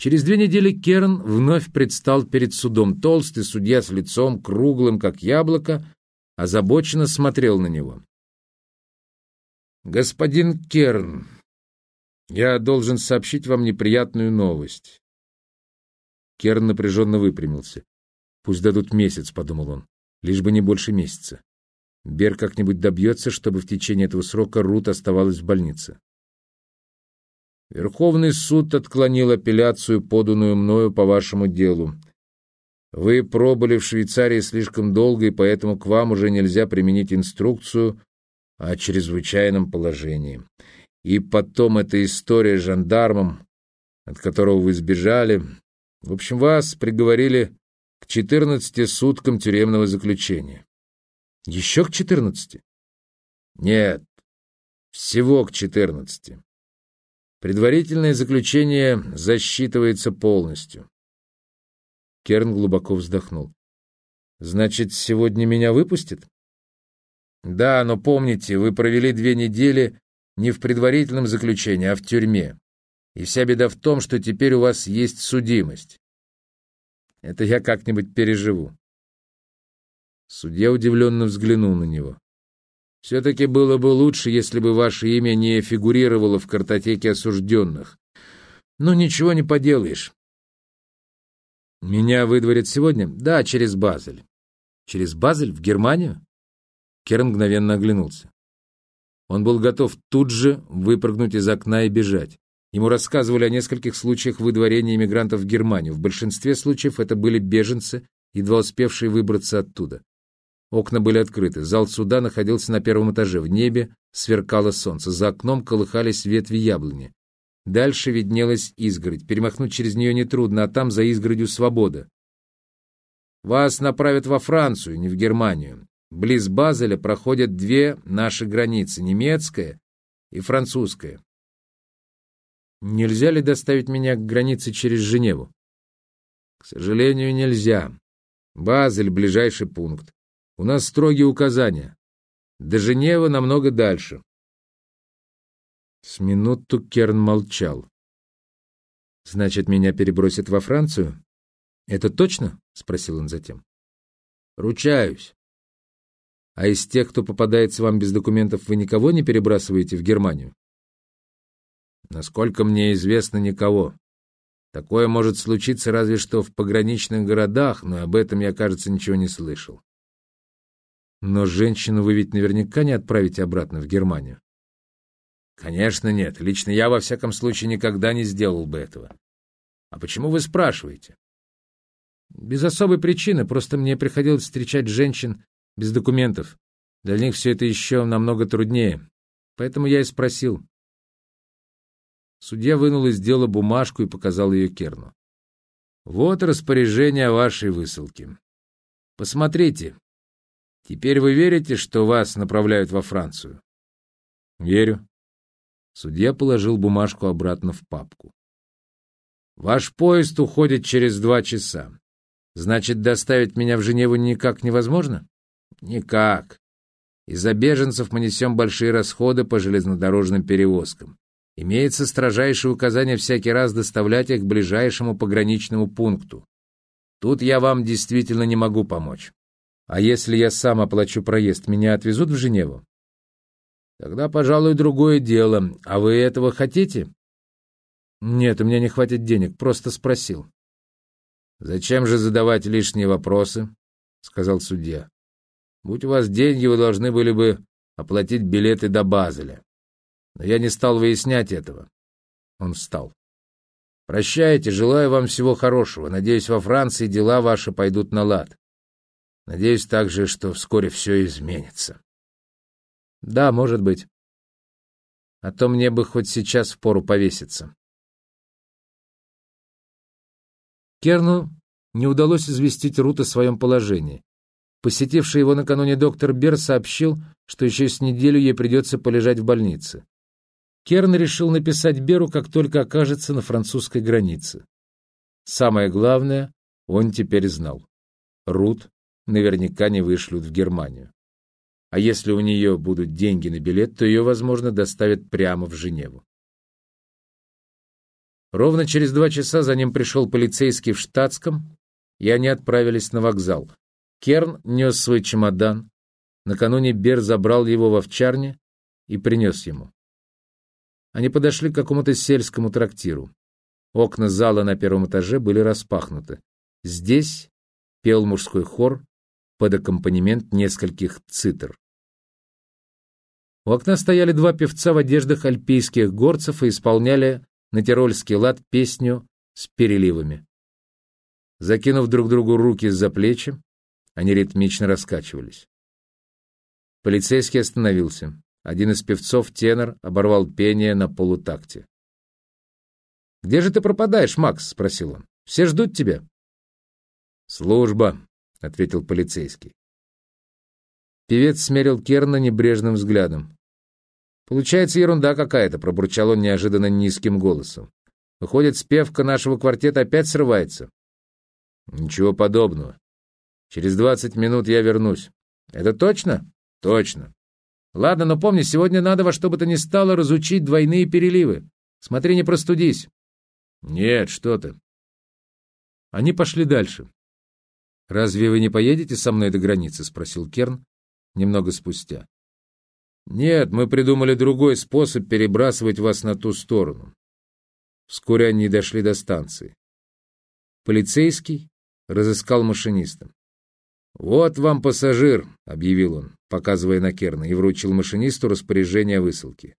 Через две недели Керн вновь предстал перед судом. Толстый судья с лицом круглым, как яблоко, озабоченно смотрел на него. «Господин Керн, я должен сообщить вам неприятную новость». Керн напряженно выпрямился. «Пусть дадут месяц», — подумал он, — «лишь бы не больше месяца. Бер как-нибудь добьется, чтобы в течение этого срока Рут оставалась в больнице». Верховный суд отклонил апелляцию, поданную мною по вашему делу. Вы пробыли в Швейцарии слишком долго, и поэтому к вам уже нельзя применить инструкцию о чрезвычайном положении. И потом эта история с жандармом, от которого вы сбежали. В общем, вас приговорили к 14 суткам тюремного заключения. Еще к 14? Нет, всего к 14. Предварительное заключение засчитывается полностью. Керн глубоко вздохнул. Значит, сегодня меня выпустят? Да, но помните, вы провели две недели не в предварительном заключении, а в тюрьме. И вся беда в том, что теперь у вас есть судимость. Это я как-нибудь переживу. Судья удивленно взглянул на него. Все-таки было бы лучше, если бы ваше имя не фигурировало в картотеке осужденных. Но ничего не поделаешь. Меня выдворят сегодня? Да, через Базель. Через Базель? В Германию? Керн мгновенно оглянулся. Он был готов тут же выпрыгнуть из окна и бежать. Ему рассказывали о нескольких случаях выдворения иммигрантов в Германию. В большинстве случаев это были беженцы, едва успевшие выбраться оттуда. Окна были открыты. Зал суда находился на первом этаже. В небе сверкало солнце. За окном колыхались ветви яблони. Дальше виднелась изгородь. Перемахнуть через нее нетрудно, а там за изгородью свобода. Вас направят во Францию, не в Германию. Близ Базеля проходят две наши границы, немецкая и французская. Нельзя ли доставить меня к границе через Женеву? К сожалению, нельзя. Базель — ближайший пункт. У нас строгие указания. До Женевы намного дальше. С минуту Керн молчал. «Значит, меня перебросят во Францию?» «Это точно?» — спросил он затем. «Ручаюсь. А из тех, кто попадается вам без документов, вы никого не перебрасываете в Германию?» «Насколько мне известно, никого. Такое может случиться разве что в пограничных городах, но об этом я, кажется, ничего не слышал. Но женщину вы ведь наверняка не отправите обратно в Германию. Конечно, нет. Лично я, во всяком случае, никогда не сделал бы этого. А почему вы спрашиваете? Без особой причины, просто мне приходилось встречать женщин без документов. Для них все это еще намного труднее. Поэтому я и спросил. Судья вынул из дела бумажку и показал ее Керну. Вот распоряжение о вашей высылке. Посмотрите, Теперь вы верите, что вас направляют во Францию? Верю. Судья положил бумажку обратно в папку. Ваш поезд уходит через два часа. Значит, доставить меня в Женеву никак невозможно? Никак. Из-за беженцев мы несем большие расходы по железнодорожным перевозкам. Имеется строжайшее указание всякий раз доставлять их к ближайшему пограничному пункту. Тут я вам действительно не могу помочь. А если я сам оплачу проезд, меня отвезут в Женеву? Тогда, пожалуй, другое дело. А вы этого хотите? Нет, у меня не хватит денег, просто спросил. Зачем же задавать лишние вопросы? Сказал судья. Будь у вас деньги, вы должны были бы оплатить билеты до Базеля. Но я не стал выяснять этого. Он встал. Прощайте, желаю вам всего хорошего. Надеюсь, во Франции дела ваши пойдут на лад. Надеюсь также, что вскоре все изменится. Да, может быть. А то мне бы хоть сейчас впору повеситься. Керну не удалось известить Рут о своем положении. Посетивший его накануне доктор Бер сообщил, что еще с неделю ей придется полежать в больнице. Керн решил написать Беру, как только окажется на французской границе. Самое главное, он теперь знал. Рут наверняка не вышлют в Германию. А если у нее будут деньги на билет, то ее, возможно, доставят прямо в Женеву. Ровно через два часа за ним пришел полицейский в штатском, и они отправились на вокзал. Керн нес свой чемодан. Накануне Бер забрал его в овчарне и принес ему. Они подошли к какому-то сельскому трактиру. Окна зала на первом этаже были распахнуты. Здесь пел мужской хор под аккомпанемент нескольких цитр. У окна стояли два певца в одеждах альпийских горцев и исполняли на тирольский лад песню с переливами. Закинув друг другу руки за плечи, они ритмично раскачивались. Полицейский остановился. Один из певцов, тенор, оборвал пение на полутакте. «Где же ты пропадаешь, Макс?» — спросил он. «Все ждут тебя». «Служба», — ответил полицейский. Певец смерил Керна небрежным взглядом. «Получается ерунда какая-то», — пробурчал он неожиданно низким голосом. «Выходит, спевка нашего квартета опять срывается». «Ничего подобного. Через двадцать минут я вернусь». «Это точно?» «Точно. Ладно, но помни, сегодня надо во что бы то ни стало разучить двойные переливы. Смотри, не простудись». «Нет, что ты». Они пошли дальше. «Разве вы не поедете со мной до границы?» — спросил Керн немного спустя. «Нет, мы придумали другой способ перебрасывать вас на ту сторону». Вскоре они дошли до станции. Полицейский разыскал машиниста. «Вот вам пассажир», — объявил он, показывая на Керна, и вручил машинисту распоряжение о высылке.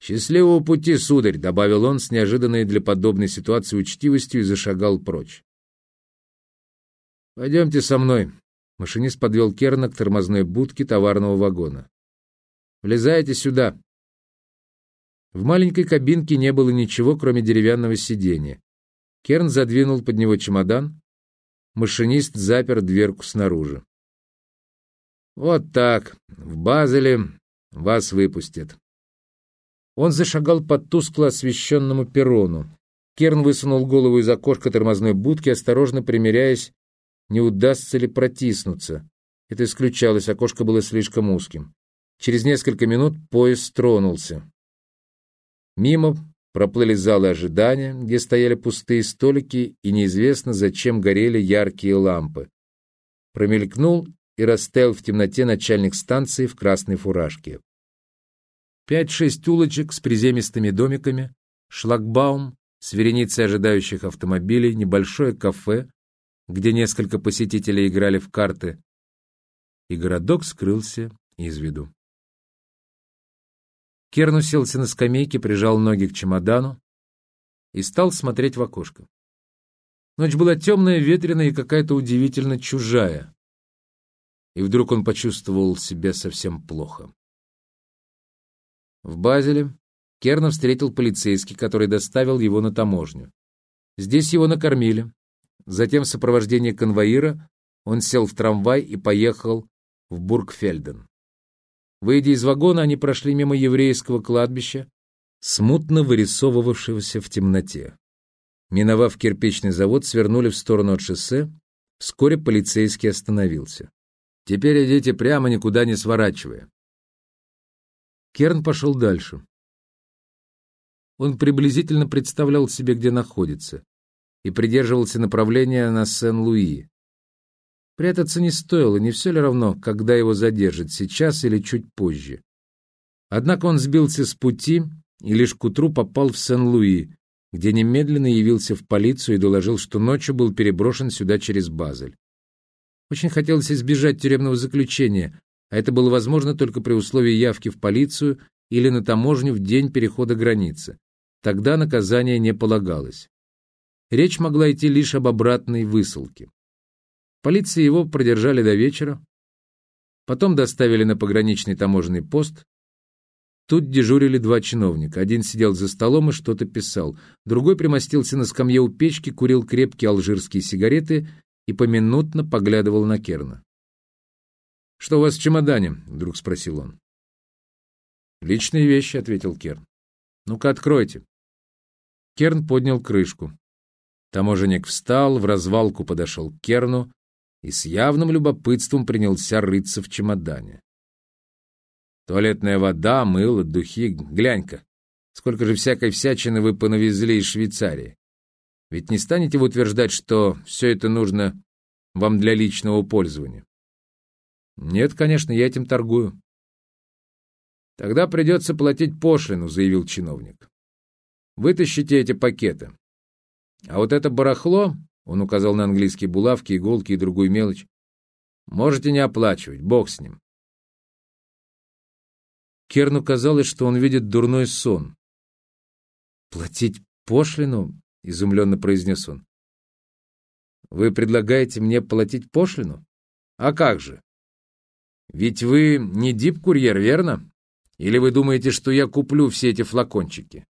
«Счастливого пути, сударь», — добавил он с неожиданной для подобной ситуации учтивостью и зашагал прочь. «Пойдемте со мной». Машинист подвел Керна к тормозной будке товарного вагона. Влезайте сюда!» В маленькой кабинке не было ничего, кроме деревянного сиденья. Керн задвинул под него чемодан. Машинист запер дверку снаружи. «Вот так. В Базеле вас выпустят». Он зашагал по тускло освещенному перрону. Керн высунул голову из окошка тормозной будки, осторожно примеряясь, не удастся ли протиснуться. Это исключалось, окошко было слишком узким. Через несколько минут поезд тронулся. Мимо проплыли залы ожидания, где стояли пустые столики и неизвестно, зачем горели яркие лампы. Промелькнул и растаял в темноте начальник станции в красной фуражке. Пять-шесть улочек с приземистыми домиками, шлагбаум с вереницей ожидающих автомобилей, небольшое кафе, где несколько посетителей играли в карты, и городок скрылся из виду. Керн уселся на скамейке, прижал ноги к чемодану и стал смотреть в окошко. Ночь была темная, ветреная и какая-то удивительно чужая. И вдруг он почувствовал себя совсем плохо. В Базеле Керна встретил полицейский, который доставил его на таможню. Здесь его накормили. Затем в сопровождении конвоира он сел в трамвай и поехал в Бургфельден. Выйдя из вагона, они прошли мимо еврейского кладбища, смутно вырисовывавшегося в темноте. Миновав кирпичный завод, свернули в сторону от шоссе. Вскоре полицейский остановился. «Теперь идите прямо, никуда не сворачивая». Керн пошел дальше. Он приблизительно представлял себе, где находится, и придерживался направления на Сен-Луи. Прятаться не стоило, не все ли равно, когда его задержат, сейчас или чуть позже. Однако он сбился с пути и лишь к утру попал в Сен-Луи, где немедленно явился в полицию и доложил, что ночью был переброшен сюда через Базель. Очень хотелось избежать тюремного заключения, а это было возможно только при условии явки в полицию или на таможню в день перехода границы. Тогда наказание не полагалось. Речь могла идти лишь об обратной высылке. Полиции его продержали до вечера, потом доставили на пограничный таможенный пост. Тут дежурили два чиновника. Один сидел за столом и что-то писал, другой примостился на скамье у печки, курил крепкие алжирские сигареты и поминутно поглядывал на Керна. «Что у вас в чемодане?» — вдруг спросил он. «Личные вещи», — ответил Керн. «Ну-ка, откройте». Керн поднял крышку. Таможенник встал, в развалку подошел к Керну и с явным любопытством принялся рыться в чемодане. «Туалетная вода, мыло, духи, глянь-ка!» Сколько же всякой всячины вы понавезли из Швейцарии? Ведь не станете вы утверждать, что все это нужно вам для личного пользования? Нет, конечно, я этим торгую. Тогда придется платить пошлину, заявил чиновник. Вытащите эти пакеты. А вот это барахло, он указал на английские булавки, иголки и другую мелочь, можете не оплачивать, бог с ним. Керну казалось, что он видит дурной сон. «Платить пошлину?» — изумленно произнес он. «Вы предлагаете мне платить пошлину? А как же? Ведь вы не дип-курьер, верно? Или вы думаете, что я куплю все эти флакончики?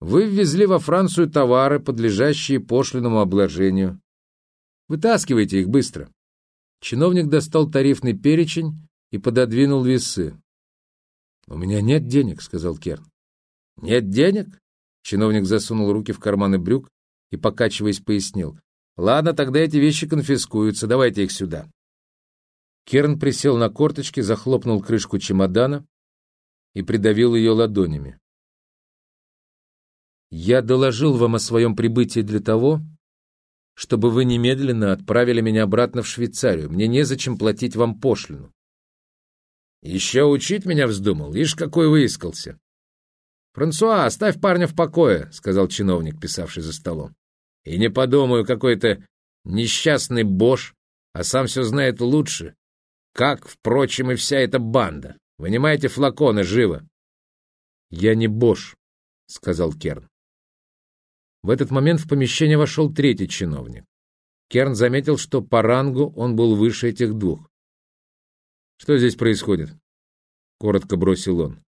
Вы ввезли во Францию товары, подлежащие пошлинному обложению. Вытаскивайте их быстро». Чиновник достал тарифный перечень и пододвинул весы. «У меня нет денег», — сказал Керн. «Нет денег?» Чиновник засунул руки в карманы брюк и, покачиваясь, пояснил. «Ладно, тогда эти вещи конфискуются. Давайте их сюда». Керн присел на корточки, захлопнул крышку чемодана и придавил ее ладонями. «Я доложил вам о своем прибытии для того, чтобы вы немедленно отправили меня обратно в Швейцарию. Мне незачем платить вам пошлину». «Еще учить меня вздумал? Ишь, какой выискался!» «Франсуа, оставь парня в покое», — сказал чиновник, писавший за столом. «И не подумаю, какой-то несчастный бош, а сам все знает лучше. Как, впрочем, и вся эта банда. Вынимайте флаконы, живо!» «Я не бош», — сказал Керн. В этот момент в помещение вошел третий чиновник. Керн заметил, что по рангу он был выше этих двух. «Что здесь происходит?» — коротко бросил он.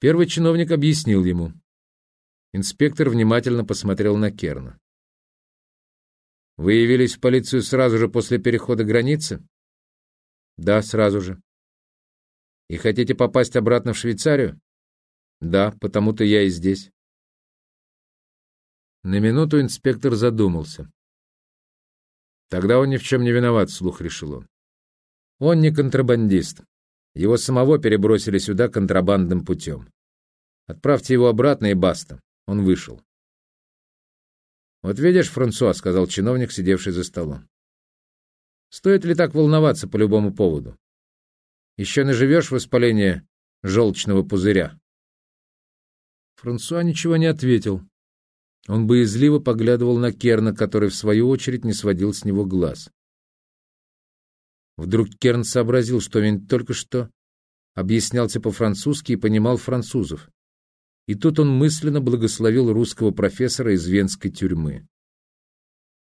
Первый чиновник объяснил ему. Инспектор внимательно посмотрел на Керна. «Вы явились в полицию сразу же после перехода границы?» «Да, сразу же». «И хотите попасть обратно в Швейцарию?» «Да, потому-то я и здесь». На минуту инспектор задумался. «Тогда он ни в чем не виноват», — слух решил он. «Он не контрабандист. Его самого перебросили сюда контрабандным путем. Отправьте его обратно и баста. Он вышел. «Вот видишь, Франсуа», — сказал чиновник, сидевший за столом. «Стоит ли так волноваться по любому поводу? Еще наживешь воспаление желчного пузыря?» Франсуа ничего не ответил. Он боязливо поглядывал на Керна, который, в свою очередь, не сводил с него глаз. Вдруг Керн сообразил, что он только что объяснялся по-французски и понимал французов. И тут он мысленно благословил русского профессора из венской тюрьмы.